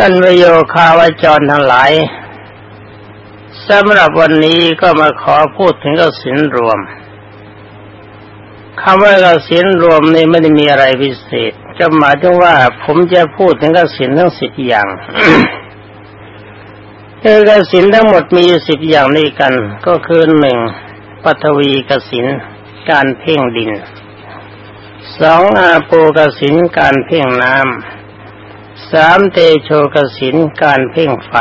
ท่านประโยคาวจรทั้งหลายสำหรับวันนี้ก็มาขอพูดถึงกสินรวมคำว่ากสินรวมนี่ไม่ได้มีอะไรพิเศษ จะหมายถึงว่าผมจะพูดถึงกสินทั้งสิบอย่างคือกสินทั้งหมดมีสิบอย่างนี้กัน ก็คือหนึ่งปัทวีกสินการเพ่งดินสองอาโปกสินการเพ่งน้ำ สามเตโชกสินการเพ่งไฟ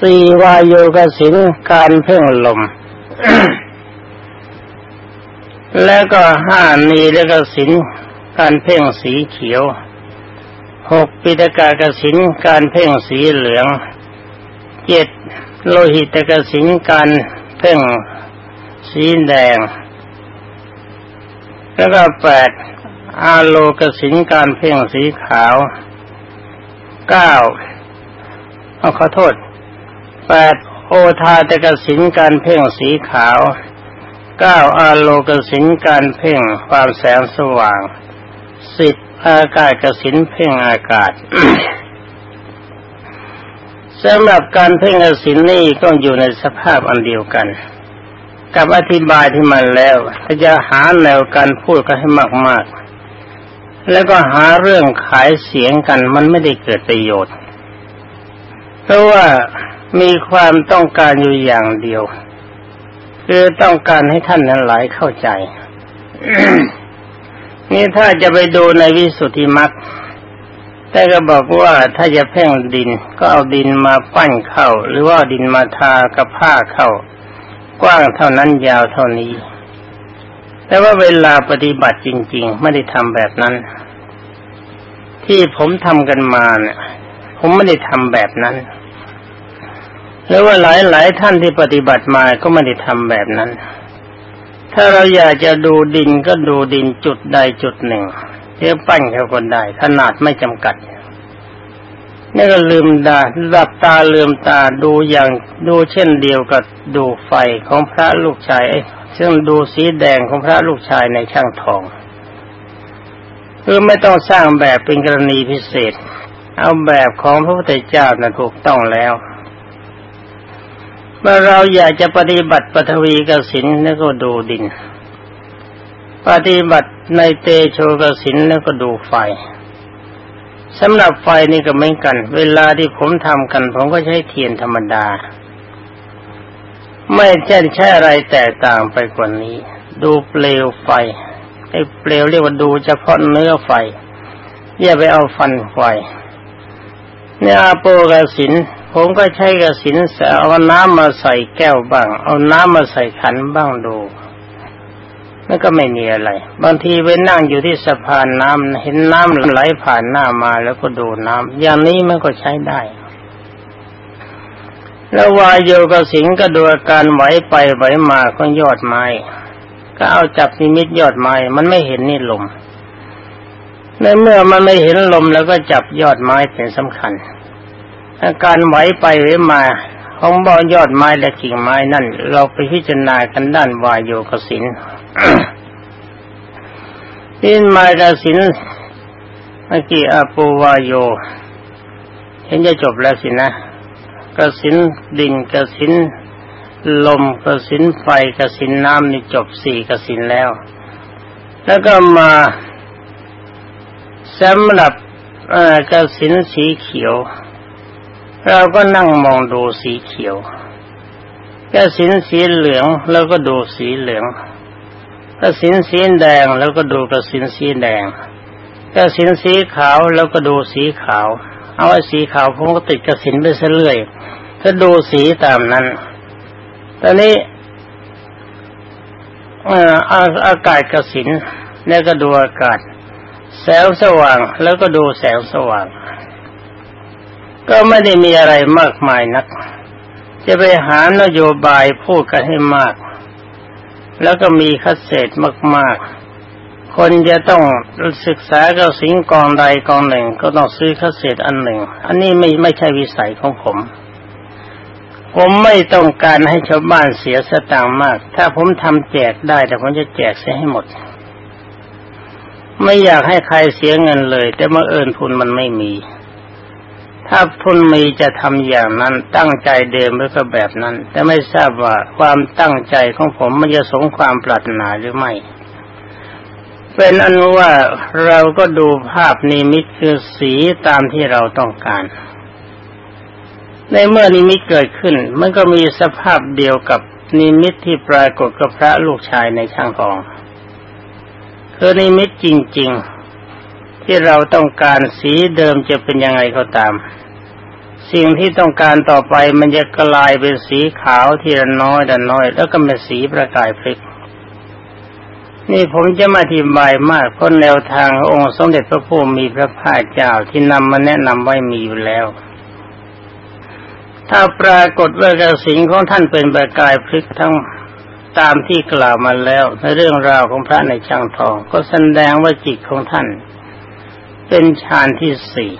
สี่วายโยกสินการเพ่งลม แล้วก็ห้านีแล้วก็สินการเพ่งสีเขียวหกปิตกากสินการเพ่งสีเหลืองเจ็ดโลหิตกสินการเพ่งสีแดง แล้วก็แปดอาโลกสินการเพ่งสีขาว เก้าเอาขอโทษแปดโอทาตกสินการเพ่งสีขาวเก้าอาโลกสินการเพ่งความแสงสว่างสิบอากาศกสินเพ่งอากาศสำหรับการเพ่งกสินนี่ก็อยู่ในสภาพอันเดียวกัน กับอธิบายที่มันแล้วถ้าจะหาแนวการพูดก็ให้มากๆ แล้วก็หาเรื่องขายเสียงกันมันไม่ได้เกิดประโยชน์ เพราะว่ามีความต้องการอยู่อย่างเดียว คือต้องการให้ท่านนั้นหลายเข้าใจ นี่ถ้าจะไปดูในวิสุทธิมรรคแต่ก็บอกว่าถ้าจะเพ่งดินก็เอาดินมาปั้นเข้า หรือว่าดินมาทากับผ้าเข้ากว้างเท่านั้นยาวเท่านี้ แต่ว่าเวลาปฏิบัติจริง ๆ ไม่ได้ทำแบบนั้น ที่ผมทำกันมาเนี่ยผมไม่ได้ทำแบบนั้นหรือว่าหลายหลายท่านที่ปฏิบัติมาก็ไม่ได้ทำแบบนั้น ถ้าเราอยากจะดูดินก็ดูดินจุดใดจุดหนึ่งเทียบปั้นเขาคนได้ขนาดไม่จำกัด นี่ก็ลืมตาหลับตาลืมตาดูอย่างดูเช่นเดียวกับดูไฟของพระลูกชายซึ่งดูสีแดงของพระลูกชายในช่างทองคือไม่ต้องสร้างแบบเป็นกรณีพิเศษ เอาแบบของพระพุทธเจ้านะถูกต้องแล้ว เมื่อเราอยากจะปฏิบัติปฐวีกสินแล้วก็ดูดิน ปฏิบัติในเตโชกสินแล้วก็ดูไฟ สำหรับไฟนี่ก็เหมือนกัน เวลาที่ผมทำกัน ผมก็ใช้เทียนธรรมดา ไม่ใช่ใช้อะไรแตกต่างไปกว่านี้ ดูเปลวไฟไอ้เปลวเรียกว่าดูเฉพาะเนื้อไฟอย่าไปเอาฟันไฟเนี่ยอาโปกสินผมก็ใช้กระสินเอาน้ำมาใส่แก้วบ้าง เอาน้ำมาใส่ขันบ้างดู นั่นก็ไม่มีอะไร บางทีไปนั่งอยู่ที่สะพานน้ำเห็นน้ำไหลผ่านหน้ามาแล้วก็ดูน้ำอย่างนี้มันก็ใช้ได้ แล้ววายโยกสิงก็ดูอาการไหวไปไหวมาของยอดไม้ ก็เอาจับนิมิตยอดไม้มันไม่เห็นนี่ลมในเมื่อมันไม่เห็นลมแล้วก็จับยอดไม้เป็นสำคัญอาการไหวไปไหวมาของบอยอดไม้และกิ่งไม้นั่น เราไปพิจารณากันด้านวายโยกสิน ดินไม้กสินเมื่อกี้อาปูวายโย เห็นจะจบแล้วสินะกสินดินกสินลมกสินไฟกสินน้ำนี่จบสี่กสินแล้ว แล้วก็มาสำหรับกสินสีเขียว เราก็นั่งมองดูสีเขียวกระสินสีเหลืองแล้วก็ดูสีเหลือง กระสินสีแดงแล้วก็ดูกระสินสีแดงกระสินสีขาวแล้วก็ดูสีขาว เอาไอ้สีขาวผมก็ติดกระสินไปเรื่อยถ้าดูสีตามนั้น ตอนนี้อากาศกระสินแล้วก็ดูอากาศ แสงสว่างแล้วก็ดูแสงสว่าง ก็ไม่ได้มีอะไรมากมายนัก จะไปหานโยบายพูดกันให้มาก แล้วก็มีคัดเศษมาก ๆ คนจะต้องศึกษากับสิ่งกองใดกองหนึ่ง ก็ต้องซื้อคัดเศษอันหนึ่ง อันนี้ไม่ไม่ใช่วิสัยของผม ผมไม่ต้องการให้ชาวบ้านเสียสตางค์มาก ถ้าผมทำแจกได้แต่ผมจะแจกเสียให้หมด ไม่อยากให้ใครเสียเงินเลย แต่เมื่อเอิญทุนมันไม่มี ถ้าทุนมีจะทำอย่างนั้นตั้งใจเดิมแล้วก็แบบนั้น แต่ไม่ทราบว่าความตั้งใจของผมมันจะสมความปรารถนาหรือไม่ เป็นอันว่าเราก็ดูภาพนิมิตคือสีตามที่เราต้องการ ในเมื่อนิมิตเกิดขึ้น มันก็มีสภาพเดียวกับนิมิตที่ปรากฏกับพระลูกชายในช่างทองคือนิมิตจริง ๆ ที่เราต้องการสีเดิมจะเป็นยังไงก็ตาม สิ่งที่ต้องการต่อไปมันจะกลายเป็นสีขาวทีละน้อยแต่น้อย แล้วก็เป็นสีประกายพลิกนี่ผมจะมาอธิบายมากเพราะแนวทางองค์สมเด็จพระพุทธมีพระภาคเจ้าที่นำมาแนะนำไว้มีอยู่แล้ว ถ้าปรากฏว่ากระสิงของท่านเป็นประกายพลิกทั้งตามที่กล่าวมาแล้ว ในเรื่องราวของพระในช่างทอง ก็แสดงว่าจิตของท่าน เป็นฌานที่สี่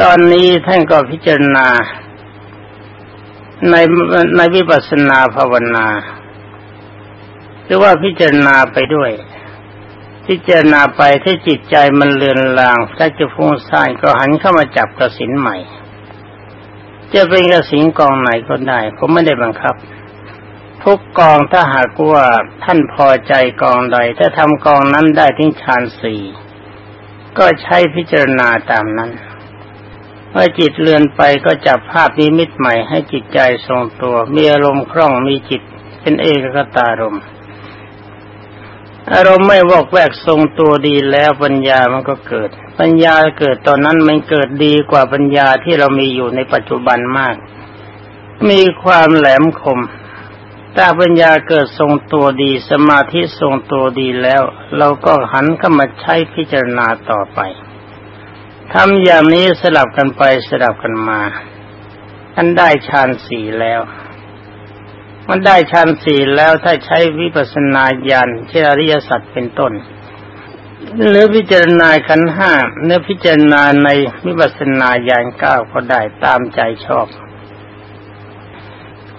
ตอนนี้ท่านก็พิจารณา ในในวิปัสสนาภาวนา หรือว่าพิจารณาไปด้วย พิจารณาไปถ้าจิตใจมันเลือนลางถ้าจะฟุ้งซ่านก็หันเข้ามาจับกระสินใหม่ จะเป็นกระสิงกองไหนก็ได้ ผมไม่ได้บังคับทุกกองถ้าหากว่าท่านพอใจกองใดถ้าทำกองนั้นได้ทิ้งฌานสี่ ก็ใช้พิจารณาตามนั้น เมื่อจิตเลือนไปก็จับภาพนิมิตใหม่ให้จิตใจทรงตัว มีอารมณ์คล่องมีจิตเป็นเอกกตารมณ์อารมณ์ไม่วอกแวกทรงตัวดีแล้วปัญญามันก็เกิด ปัญญาเกิดตอนนั้นมันเกิดดีกว่าปัญญาที่เรามีอยู่ในปัจจุบันมาก มีความแหลมคม ถ้าปัญญาเกิดทรงตัวดีสมาธิทรงตัวดีแล้ว เราก็หันเข้ามาใช้พิจารณาต่อไปทำอย่างนี้สลับกันไปสลับกันมาท่านได้ฌานสี่แล้ว มันได้ฌานสี่แล้วถ้าใช้วิปัสสนาญาณเช่อริยสัจเป็นต้น หรือพิจารณาขันห้าเนื้อพิจารณาในวิปัสสนาญาณเก้าก็ได้ตามใจชอบ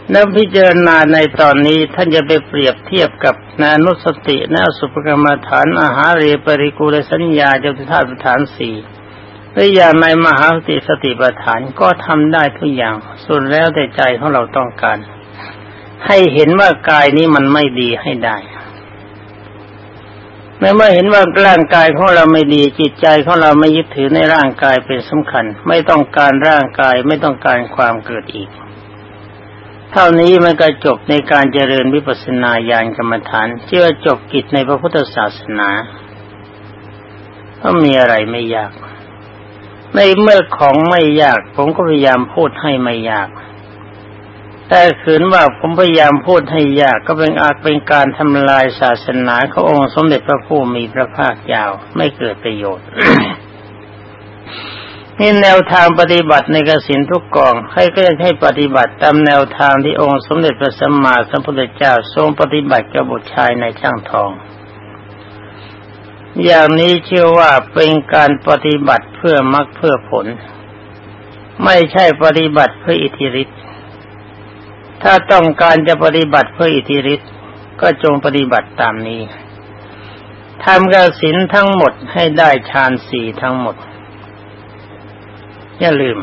แล้วพิจารณาในตอนนี้ท่านจะไปเปรียบเทียบกับนานุสตินาสุภกรรมฐานอาหารเรปริกูลสัญญาจตุธาตุฐานสี่หรืออย่างในมหาสติสติปัฏฐานก็ทำได้ทุกอย่างส่วนแล้วแต่ใจของเราต้องการ ให้เห็นว่ากายนี้มันไม่ดีให้ได้เมื่อเห็นว่าร่างกายของเราไม่ดีจิตใจของเราไม่ยึดถือในร่างกายเป็นสำคัญ ไม่ต้องการร่างกายไม่ต้องการความเกิดอีก เท่านี้มันก็จบในการเจริญวิปัสสนาญาณกรรมฐานเชื่อจบกิจในพระพุทธศาสนาก็มีอะไรไม่ยาก ในเมื่อของไม่ยาก ผมก็พยายามพูดให้ไม่ยาก แต่ขืนว่าผมพยายามพูดให้ยากก็เป็นอาจเป็นการทำลายศาสนาขององค์สมเด็จพระผู้มีพระภาคยาวไม่เกิดประโยชน์ นี่แนวทางปฏิบัติในกสินทุกกองให้ก็ให้ปฏิบัติตามแนวทางที่องค์สมเด็จพระสัมมาสัมพุทธเจ้าทรงปฏิบัติกับบุตรชายในช่างทอง อย่างนี้เชื่อว่าเป็นการปฏิบัติเพื่อมรรคเพื่อผล ไม่ใช่ปฏิบัติเพื่ออิทธิฤทธิ์ถ้าต้องการจะปฏิบัติเพื่ออิทธิฤทธิ์ก็จงปฏิบัติตามนี้ทำกสินทั้งหมดให้ได้ฌานสี่ทั้งหมด อย่าลืม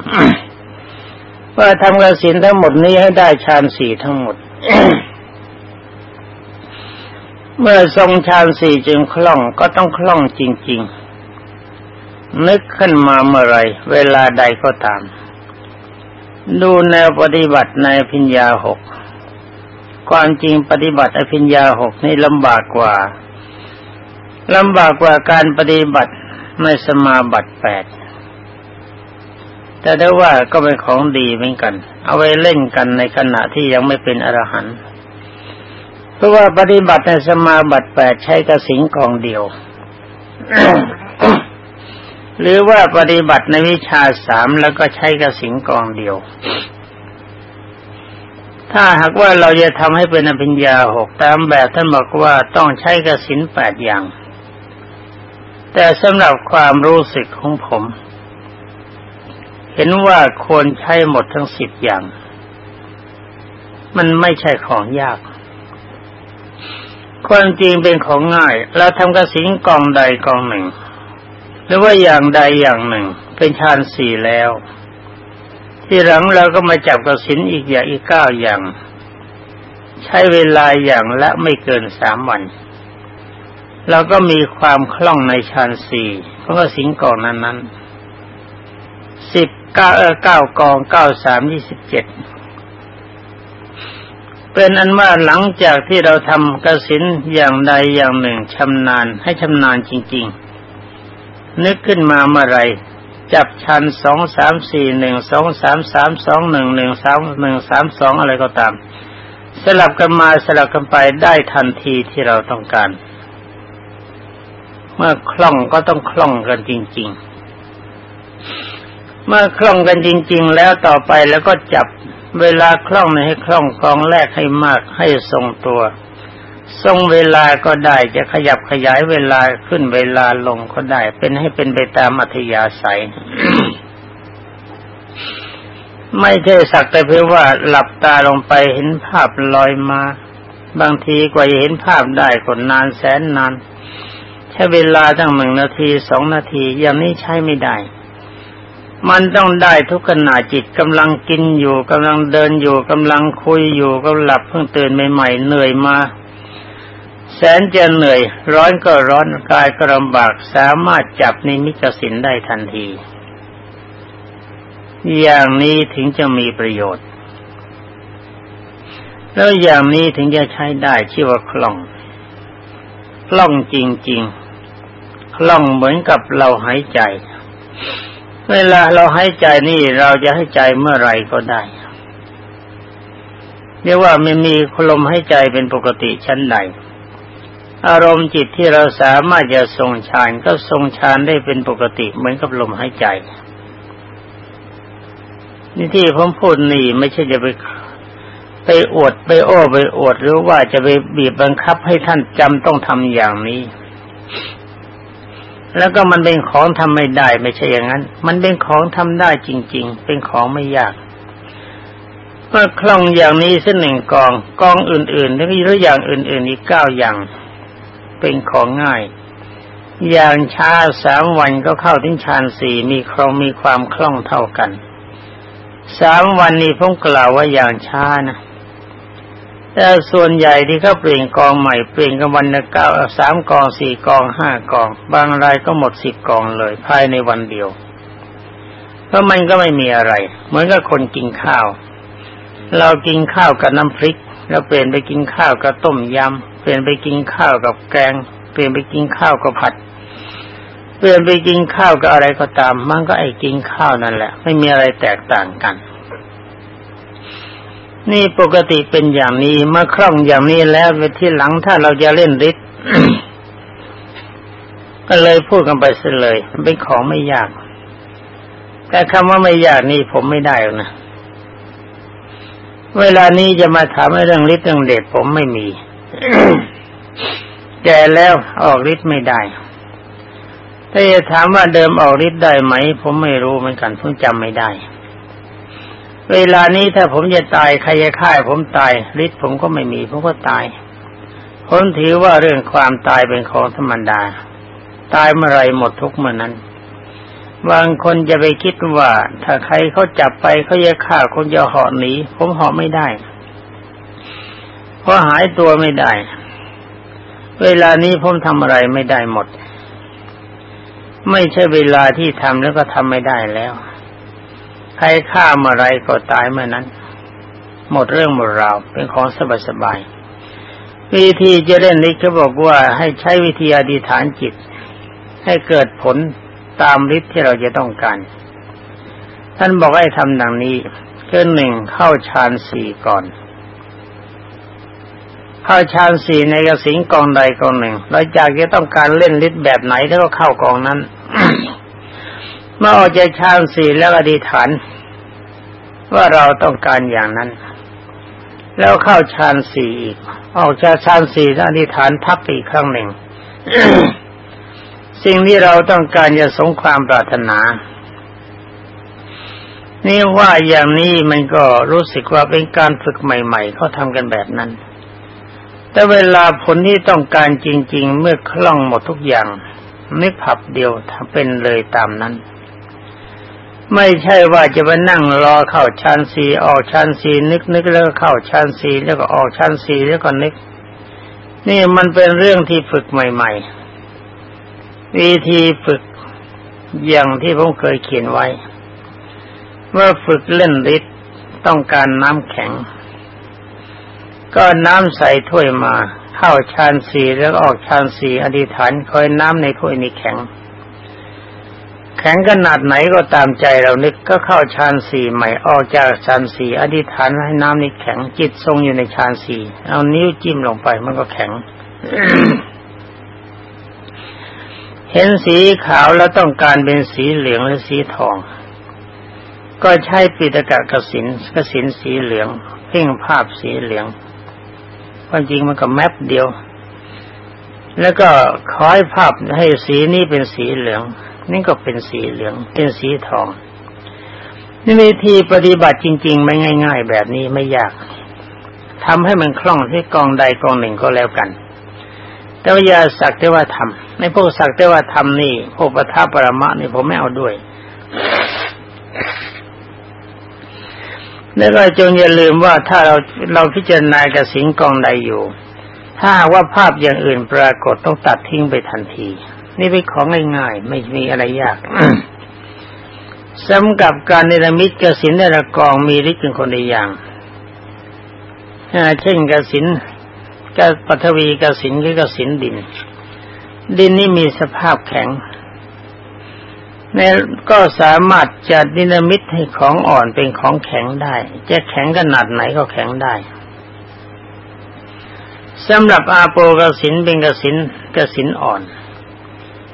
ว่าทำกสินทั้งหมดนี้ให้ได้ฌานสี่ทั้งหมด เมื่อทรงฌานสี่จึงคล่องก็ต้องคล่องจริง ๆ นึกขึ้นมาเมื่อไรเวลาใดก็ตาม ดูแนวปฏิบัติในพิญญาหกความจริงปฏิบัติอภิญญาหกนี่ลำบากกว่าลำบากกว่าการปฏิบัติไม่สมาบัติแปด แต่ได้ว่าก็เป็นของดีเหมือนกัน เอาไว้เล่นกันในขณะที่ยังไม่เป็นอรหันต์เพราะว่าปฏิบัติในสมาบัติแปดใช้กระสิงกองเดียว หรือว่าปฏิบัติในวิชาสามแล้วก็ใช้กระสิงกองเดียว ถ้าหากว่าเราจะทำให้เป็นอภิญญาหกตามแบบท่านบอกว่าต้องใช้กระสินแปดอย่าง แต่สำหรับความรู้สึกของผม เห็นว่าควรใช้หมดทั้งสิบอย่าง มันไม่ใช่ของยาก ความจริงเป็นของง่าย เราทำกระสิงกองใดกองหนึ่ง หรือว่าอย่างใดอย่างหนึ่ง เป็นฌานสี่แล้ว ที่หลังเราก็มาจับกระสินอีกอย่างอีกเก้าอย่าง ใช้เวลาอย่างละไม่เกินสามวันเราก็มีความคล่องในฌานสี่เพราะว่าสิงกองนั้นนั้นสิบ เก้าเออเก้ากองเก้าสามยี่สิบเจ็ดเป็นอันว่าหลังจากที่เราทำกสินอย่างใดอย่างหนึ่งชำนาญให้ชำนาญจริง ๆ นึกขึ้นมาเมื่อไรจับชันสองสามสี่หนึ่งสองสามสามสองหนึ่งหนึ่งสามหนึ่งสามสองอะไรก็ตาม สลับกันมาสลับกันไปได้ทันทีที่เราต้องการ เมื่อคล่องก็ต้องคล่องกันจริง ๆ เมื่อคล่องกันจริง ๆ แล้วต่อไปแล้วก็จับเวลาคล่องให้คล่องกองแรกให้มากให้ทรงตัว ทรงเวลาก็ได้จะขยับขยายเวลาขึ้นเวลาลงก็ได้ เป็นให้เป็นไปตามอัธยาศัย ไม่ใช่สักแต่เพียงว่าหลับตาลงไปเห็นภาพลอยมา บางทีกว่าจะเห็นภาพได้ก็นานแสนนานใช้เวลาตั้งหนึ่งนาทีสองนาทีอย่างนี้ใช้ไม่ได้ มันต้องได้ทุกขณะจิตกำลังกินอยู่กำลังเดินอยู่กำลังคุยอยู่กำลับเพิ่งตื่นใหม่ๆเหนื่อยมา แสนจะเหนื่อย ร้อนก็ร้อนกายก็ลำบากสามารถจับนิมิตสินได้ทันที อย่างนี้ถึงจะมีประโยชน์ แล้วอย่างนี้ถึงจะใช้ได้ชื่อว่าคล่อง คล่องจริงๆคล่องเหมือนกับเราหายใจ เวลาเราให้ใจนี่เราจะให้ใจเมื่อไรก็ได้เรียกว่าไม่มีลมให้ใจเป็นปกติชั้นใดอารมณ์จิตที่เราสามารถจะทรงฌานก็ทรงฌานได้เป็นปกติเหมือนกับลมหายใจ นี่ที่ผมพูดนี่ไม่ใช่จะไปไปอวดไปโอ้ไปอวดหรือว่าจะไปบีบบังคับให้ท่านจำต้องทำอย่างนี้ แล้วก็มันเป็นของทำไม่ได้ ไม่ใช่อย่างนั้น มันเป็นของทำได้จริง ๆ เป็นของไม่ยากเมื่อคล่องอย่างนี้เส้นหนึ่งกองกองอื่นๆแล้วมีหรืออย่างอื่น ๆ อีกเก้าอย่าง เป็นของง่าย อย่างช้าสามวันก็เข้าถึงฌานสี่มีครองมีความคล่องเท่ากันสามวันนี้ผมกล่าวว่าอย่างช้านะ แต่ส่วนใหญ่ที่เขาเปลี่ยนกองใหม่เปลี่ยนกันวันละเก้าสามกองสี่กองห้ากอง บางรายก็หมดสิบกองเลย ภายในวันเดียวเพราะมันก็ไม่มีอะไร เหมือนกับคนกินข้าว เรากินข้าวกับน้ำพริก แล้วเปลี่ยนไปกินข้าวกับต้มยำเปลี่ยนไปกินข้าวกับแกง เปลี่ยนไปกินข้าวกับผัด เปลี่ยนไปกินข้าวกับอะไรก็ตาม มันก็ไอ้กินข้าวนั่นแหละ ไม่มีอะไรแตกต่างกัน นี่ปกติเป็นอย่างนี้เมื่อคล่องอย่างนี้แล้วไปที่หลังถ้าเราจะเล่นฤทธิ์ก็เลยพูดกันไปเสียเลยมันเป็นของไม่ยาก แต่คำว่าไม่ยากนี่ผมไม่ได้นะ เวลานี้จะมาถามเรื่องฤทธิ์เรื่องเดชผมไม่มีแก่แล้วออกฤทธิ์ไม่ได้ ถ้าจะถามว่าเดิมออกฤทธิ์ได้ไหม ผมไม่รู้เหมือนกันผมจำไม่ได้ เวลานี้ถ้าผมจะตายใครจะฆ่าผมตายฤทธิ์ผมก็ไม่มีผมก็ตายผมถือว่าเรื่องความตายเป็นของธรรมดา ตายเมื่อไรหมดทุกเมื่อนั้นบางคนจะไปคิดว่า ถ้าใครเขาจับไปเขาจะฆ่าคนจะเหาะหนีผมเหาะไม่ได้เพราะหายตัวไม่ได้ เวลานี้ผมทำอะไรไม่ได้หมด ไม่ใช่เวลาที่ทำแล้วก็ทำไม่ได้แล้ว ใครฆ่าเมื่อไรก็ตายเมื่อนั้น หมดเรื่องหมดราวเป็นของสบายสบายวิธีจะเล่นนี้เขาบอกว่าให้ใช้วิธีอธิษฐานจิต ให้เกิดผลตามฤทธิ์ที่เราจะต้องการ ท่านบอกให้ทำดังนี้คือหนึ่งเข้าฌานสี่ก่อน เข้าฌานสี่ในกสิงกองใดกองหนึ่งเราจากจะต้องการเล่นฤทธิ์แบบไหนแล้วก็เข้ากองนั้น เมื่อออกจากฌานสี่แล้วอธิษฐาน ว่าเราต้องการอย่างนั้น แล้วเข้าฌานสี่อีก ออกจากฌานสี่อธิษฐานทับอีกครั้งหนึ่ง สิ่งที่เราต้องการจะสงความปรารถนา นี่ว่าอย่างนี้มันก็รู้สึกว่าเป็นการฝึกใหม่ๆเขาทำกันแบบนั้น แต่เวลาผลที่ต้องการจริง ๆ เมื่อคล่องหมดทุกอย่างนึกผับเดียวทำเป็นเลยตามนั้น ไม่ใช่ว่าจะมานั่งรอเข้าชั้นสี่ออกชั้นสี่นึกนึกแล้วก็เข้าชั้นสี่แล้วก็ออกชั้นสี่แล้วก็นึก นี่มันเป็นเรื่องที่ฝึกใหม่ ๆ วิธีฝึกอย่างที่ผมเคยเขียนไว้ ว่าฝึกเล่นฤทธิ์ต้องการน้ำแข็ง ก็น้ำใส่ถ้วยมา เข้าชานสีแล้วออกชานสีอธิษฐานคอยน้ำในถ้วยนี้แข็ง แข็งขนาดไหนก็ตามใจเรานึกก็เข้าชานสีใหม่ออกจากชานสีอธิษฐานให้น้ำนี้แข็งจิตทรงอยู่ในชานสีเอานิ้วจิ้มลงไปมันก็แข็ง เห็นสีขาวแล้วต้องการเป็นสีเหลืองหรือสีทอง ก็ใช้ปิตกะกสินกสินสีเหลืองเพ่งภาพสีเหลืองความจริงมันก็แมปเดียว แล้วก็คอยภาพให้สีนี้เป็นสีเหลือง นี่ก็เป็นสีเหลือง เป็นสีทองนี่วิธีปฏิบัติจริงๆ ไม่ง่าย ๆ แบบนี้ไม่ยากทำให้มันคล่องที่กองใดกองหนึ่งก็แล้วกัน แต่ว่ายาสักแต่ว่าทำในพวกสักแต่ว่าทำนี่พวกปทัปรมะนี่ผมไม่เอาด้วยแล้วก็จงอย่าลืมว่าถ้าเราเราพิจารณากระสิงกองใดอยู่ ถ้าว่าภาพอย่างอื่นปรากฏต้องตัดทิ้งไปทันที นี่เป็นของง่ายๆ ไม่มีอะไรยากสำกับการเนรมิตกสินในละกองมีฤทธิ์เป็นคนในอย่างเช่นกสินกปัทวีกสินคือกสินดิน ดินนี่มีสภาพแข็งในก็สามารถจะดินามิตให้ของอ่อนเป็นของแข็งได้ จะแข็งขนาดไหนก็แข็งได้สำหรับอาโปกสินเป็นกสินกสินอ่อน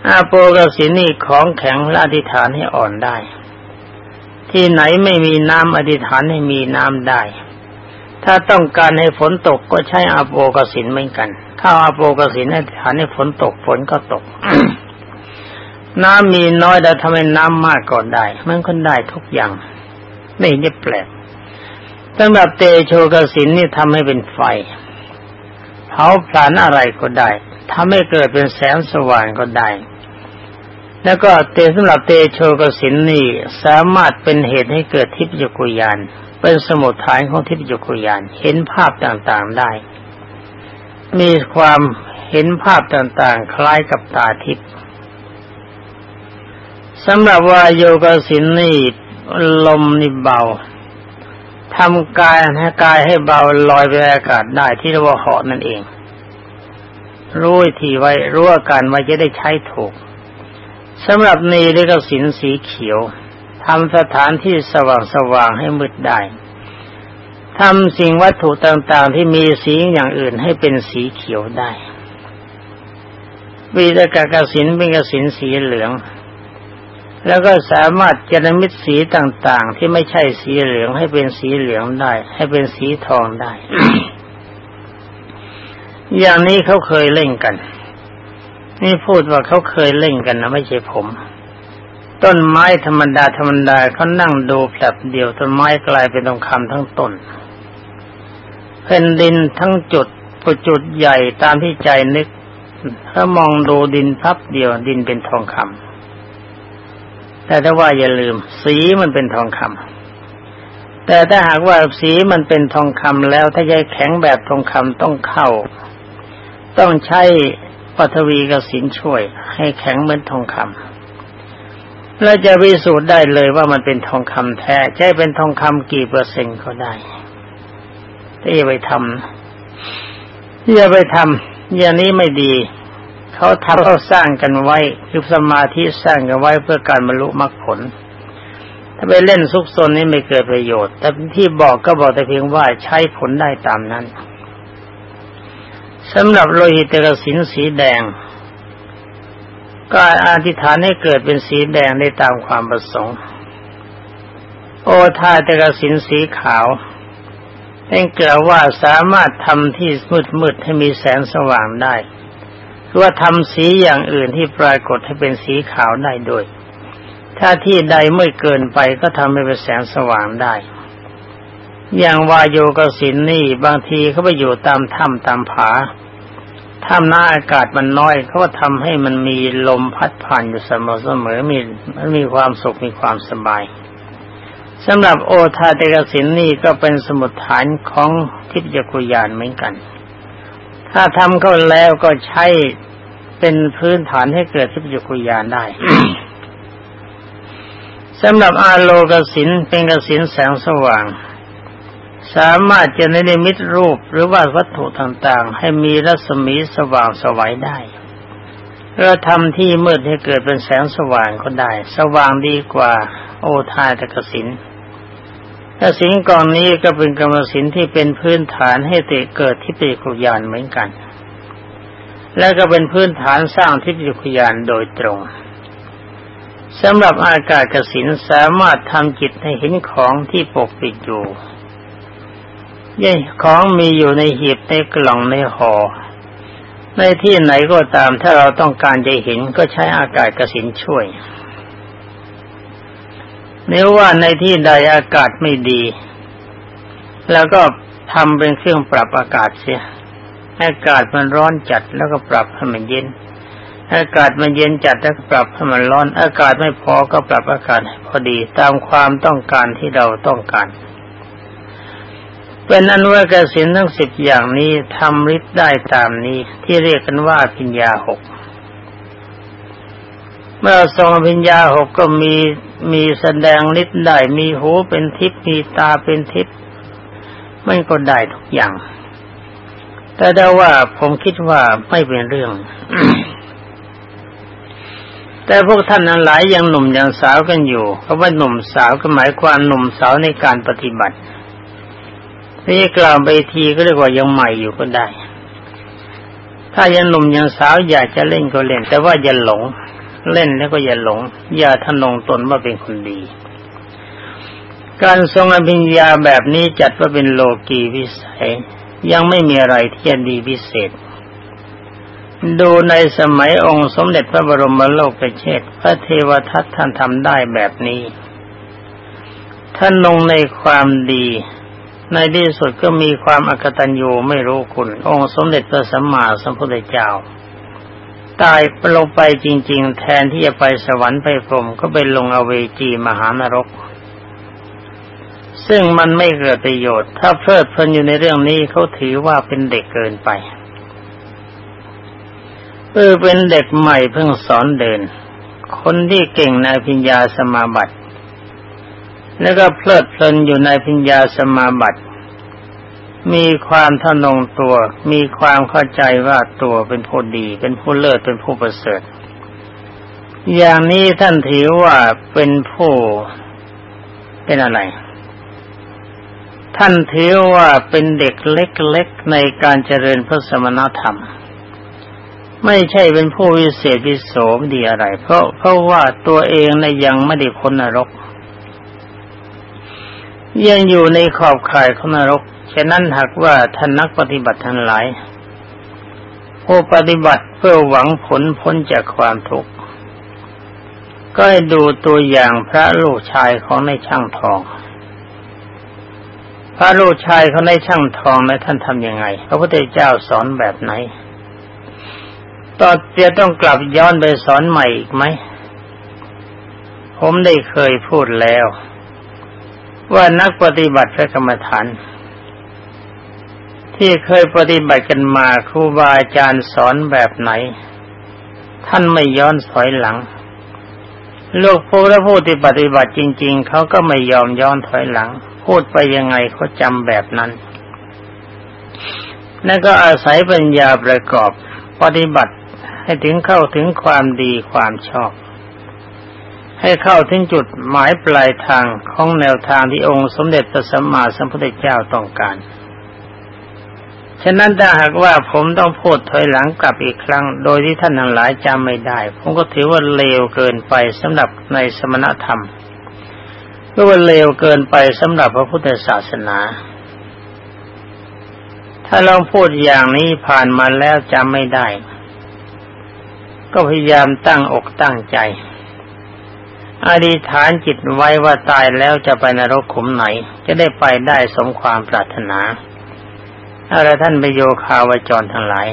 อาโปกสินนี่ของแข็งและอธิษฐานให้อ่อนได้ ที่ไหนไม่มีน้ำอธิษฐานให้มีน้ำได้ ถ้าต้องการให้ฝนตกก็ใช้อาโปกสินเหมือนกันถ้าอาโปกสินอธิษฐานให้ฝนตกฝนก็ตก น้ำมีน้อยแต่ทำให้น้ำมากก็ได้ มันก็ได้ทุกอย่าง ไม่ได้แปลกสำหรับเตโชกสินนี่ทำให้เป็นไฟเผาผลาญอะไรก็ได้ทำให้เกิดเป็นแสงสว่างก็ได้ แล้วก็เตสำหรับเตโชกสินนี่สามารถเป็นเหตุให้เกิดทิพยกุยาน เป็นสมุทฐานของทิพยกุยาน เห็นภาพต่างๆได้ มีความเห็นภาพต่างๆ คล้ายกับตาทิพย์สำหรับวายโยกสินนี่ลมนี่เบาทำกายให้กายให้เบาลอยไปอากาศได้ที่เรียกว่าเหาะนั่นเอง รู้ทีไว้รู้อาการไว้จะได้ใช้ถูก สำหรับนีเรียกสินสีเขียวทำสถานที่สว่างสว่างให้มืดได้ทำสิ่งวัตถุต่างๆ ที่มีสีอย่างอื่นให้เป็นสีเขียวได้วีตกกสินเป็นกสินสีเหลือง แล้วก็สามารถจะนมิตสีต่างๆ ที่ไม่ใช่สีเหลืองให้เป็นสีเหลืองได้ ให้เป็นสีทองได้ อย่างนี้เขาเคยเล่นกัน นี่พูดว่าเขาเคยเล่นกันนะไม่ใช่ผม ต้นไม้ธรรมดาธรรมดาเขานั่งดูแผลบเดียวต้นไม้กลายเป็นทองคำทั้งต้นแผ่นดินทั้งจุดประจุดใหญ่ตามที่ใจนึก ถ้ามองดูดินพับเดียวดินเป็นทองคำแต่ถ้าว่าอย่าลืม สีมันเป็นทองคำแต่ถ้าหากว่าสีมันเป็นทองคำแล้วถ้าใจแข็งแบบทองคำต้องเข้า ต้องใช้ ปฐวีกสินช่วย ให้แข็งเหมือนทองคำเราจะพิสูจน์ได้เลยว่ามันเป็นทองคำแท้ใช่เป็นทองคำกี่เปอร์เซ็นต์ก็ได้ที่ไปทำที่จะไปทำอย่างนี้ไม่ดี เขาทำเขาสร้างกันไว้คือสมาธิสร้างกันไว้เพื่อการบรรลุมรรคผล ถ้าไปเล่นซุกซนนี่ไม่เกิดประโยชน์ แต่ที่บอกก็บอกแต่เพียงว่าใช้ผลได้ตามนั้น สำหรับโลหิตกสินสีแดง ก็อธิษฐานให้เกิดเป็นสีแดงได้ตามความประสงค์ โอทาตกสินสีขาวเองกล่าวว่าสามารถทำที่มืดๆให้มีแสงสว่างได้ว่าทำสีอย่างอื่นที่ปรากฏให้เป็นสีขาวได้ด้วย ถ้าที่ใดไม่เกินไปก็ทำให้เป็นแสงสว่างได้ อย่างวายโยกสินนี่บางทีเขาไปอยู่ตามถ้ำตามผาถ้ำหน้าอากาศมันน้อยเขาก็ทำให้มันมีลมพัดผ่านอยู่เสมอเสมอมีมันมีความสุขมีความสบายสำหรับโอทาเตกสินนี่ก็เป็นสมุดฐานของทิพยกุยานเหมือนกัน ถ้าทำเข้าแล้วก็ใช้เป็นพื้นฐานให้เกิดทิพยกุยานได้สำหรับอาโลกสินเป็นกสินแสงสว่าง สามารถจะในมิตรูปหรือว่าวัตถุต่างๆ ให้มีรัศมีสว่างสวัยได้เราทำที่มืดให้เกิดเป็นแสงสว่างก็ได้ สว่างดีกว่า โอทายตะกสินกสินกองนี้ก็เป็นกรรมสินที่เป็นพื้นฐานให้เตเกิดที่ปิกุยานเหมือนกัน และก็เป็นพื้นฐานสร้างทิพยคุยานโดยตรงสำหรับอากาศกสินสามารถทำจิตให้เห็นของที่ปกปิดอยู่ ย่ของมีอยู่ในหีบในกล่องในหอ่อในที่ไหนก็ตามถ้าเราต้องการจะเห็นก็ใช้อากาศกสินช่วย nếu ว่าในที่ใดอากาศไม่ดี แล้วก็ทำเป็นเครื่องปรับอากาศเสีย อากาศมันร้อนจัดแล้วก็ปรับให้มันเย็น อากาศมันเย็นจัดแล้วปรับให้มันร้อน อากาศไม่พอก็ปรับอากาศพอดีตามความต้องการที่เราต้องการ เป็นอนุกสินทั้งสิบอย่างนี้ทำฤทธิ์ได้ตามนี้ที่เรียกกันว่าพิญญาหก เมื่อทรงพิญญาหกก็มีมีแสดงฤทธิ์ได้มีหูเป็นทิพย์มีตาเป็นทิพย์ไม่ก็ได้ทุกอย่าง แต่ได้ว่าผมคิดว่าไม่เป็นเรื่อง แต่พวกท่านนั้นหลายยังหนุ่มยังสาวกันอยู่เพราะว่าหนุ่มสาวก็หมายความหนุ่มสาวในการปฏิบัติ นี่กล่าวไปทีก็เรียกว่ายังใหม่อยู่ก็ได้ ถ้ายังหนุ่มยังสาวอยากจะเล่นก็เล่น แต่ว่าอย่าหลง เล่นแล้วก็อย่าหลง อย่าทนงตนว่าเป็นคนดี การทรงอภิญญาแบบนี้จัดว่าเป็นโลกีวิสัย ยังไม่มีอะไรที่จะดีพิเศษ ดูในสมัยองค์สมเด็จพระบรมโลกเชษพระเทวทัตท่านทำได้แบบนี้ท่านลงในความดี ในที่สุดก็มีความอกตัญญูไม่รู้คุณ องค์สมเด็จพระสัมมาสัมพุทธเจ้า ตายลงไปจริง ๆ แทนที่จะไปสวรรค์ไปพรมก็ไปลงอเวจีมหานรก ซึ่งมันไม่เกิดประโยชน์ ถ้าเพลิดเพลินอยู่ในเรื่องนี้เขาถือว่าเป็นเด็กเกินไปเออเป็นเด็กใหม่เพิ่งสอนเดิน คนที่เก่งในพิญญาสมาบัติ แล้วก็เพลิดเพลินอยู่ในพิญญาสมาบัติ มีความทนงตัว มีความเข้าใจว่าตัวเป็นผู้ดี เป็นผู้เลิศ เป็นผู้ประเสริฐ อย่างนี้ท่านถือว่าเป็นผู้เป็นอะไร ท่านถือว่าเป็นเด็กเล็กๆในการเจริญพระสมณธรรม ไม่ใช่เป็นผู้วิเศษวิโสมดีอะไร เพราะเพราะว่าตัวเองในยังไม่ได้พ้นนรก ยังอยู่ในขอบข่ายของนรก ฉะนั้นหากว่าท่านนักปฏิบัติทั้งหลายผู้ปฏิบัติเพื่อหวังผลพ้นจากความทุกข์ ก็ให้ดูตัวอย่างพระลูกชายของในช่างทอง พระลูกชายเขาในช่างทองในท่านทำยังไง พระพุทธเจ้าสอนแบบไหนตอนจะต้องกลับย้อนไปสอนใหม่อีกไหม ผมได้เคยพูดแล้ว ว่านักปฏิบัติพระกรรมฐาน ที่เคยปฏิบัติกันมาครูบาอาจารย์สอนแบบไหน ท่านไม่ย้อนถอยหลังลูกผู้และผู้ที่ปฏิบัติจริง ๆเขาก็ไม่ยอมย้อนถอยหลัง พูดไปยังไงเขาจำแบบนั้นนั่นก็อาศัยปัญญาประกอบปฏิบัติให้ถึงเข้าถึงความดีความชอบ ให้เข้าถึงจุดหมายปลายทางของแนวทางที่องค์สมเด็จพระสัมมาสัมพุทธเจ้าต้องการ ฉะนั้นถ้าหากว่าผมต้องพูดถอยหลังกลับอีกครั้ง โดยที่ท่านทั้งหลายจำไม่ได้ ผมก็ถือว่าเลวเกินไปสำหรับในสมณธรรมก็ว่าเลวเกินไปสำหรับพระพุทธศาสนา ถ้าลองพูดอย่างนี้ผ่านมาแล้วจำไม่ได้ ก็พยายามตั้งอกตั้งใจ อธิษฐานจิตไว้ว่าตายแล้วจะไปนรกขุมไหน จะได้ไปได้สมความปรารถนาอะไรท่านไปโยคาวจรทั้งหลาย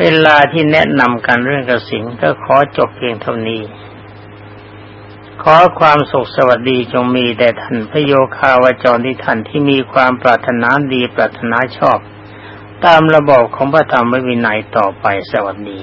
เวลาที่แนะนำการเรื่องกระสิงก็ขอจบเพียงเท่านี้ ขอความสุขสวัสดีจงมีแด่ท่านพระโยคาวจรที่ท่านที่มีความปรารถนาดีปรารถนาชอบ ตามระบบของพระธรรมวินัยต่อไปสวัสดี